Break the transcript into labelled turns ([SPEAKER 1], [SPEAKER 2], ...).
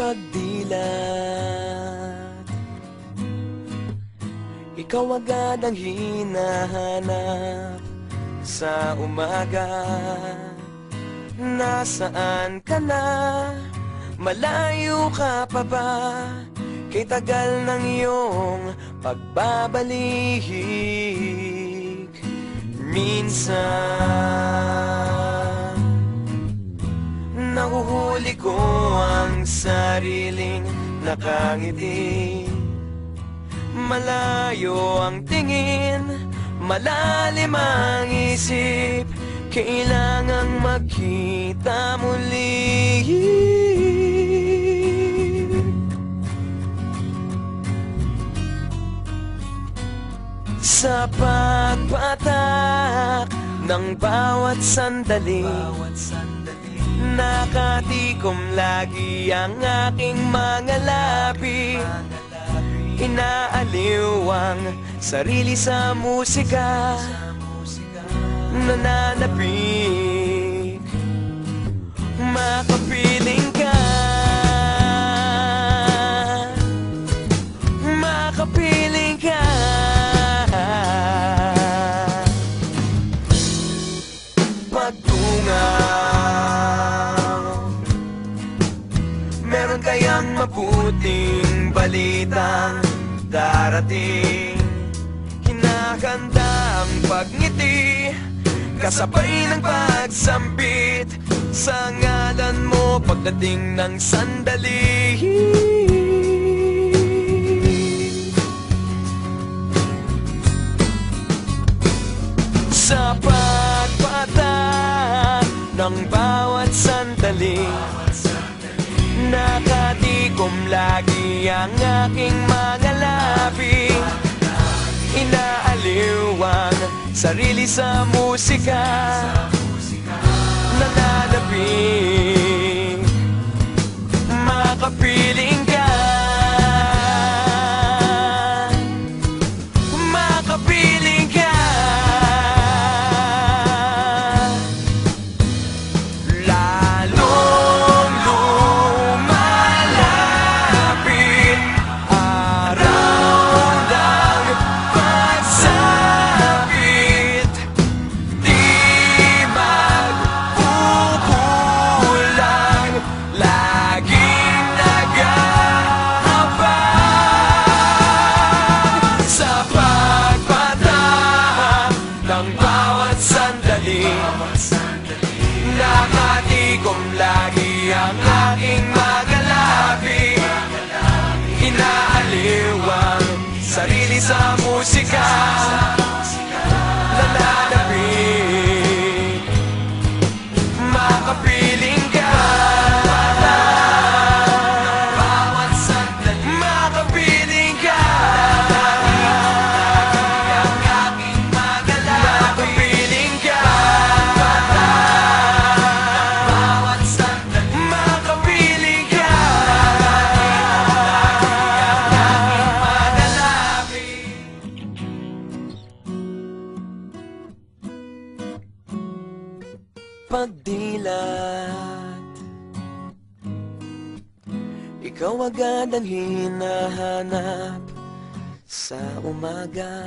[SPEAKER 1] pagdilat Ikaw agad ang hinahanap sa umaga Nasaan ka na? Malayo ka pa ba? Kay tagal ng iyong pagbabalik Minsan Nahuhuli ko ang sariling nakangiti. Malayo ang tingin, malalim ang isip. Kailangang magkita muli. Sa pagpatak ng bawat sandali Nakatikom lagi ang aking mga labi Inaaliw ang sarili sa musika. Nananapik mabuting balitang darating. Hinahanda ang pagngiti Kasabay ng pagsampit. Sa ngalan mo pagdating ng sandali. Sa pagpata ng bawat sandali Nakatikom lagi ang aking mga labi. Inaaliw ang sarili sa musika. Nananapin Makapiling ka. Makapiling musika Pagdilat. Ikaw agad ang hinahanap sa umaga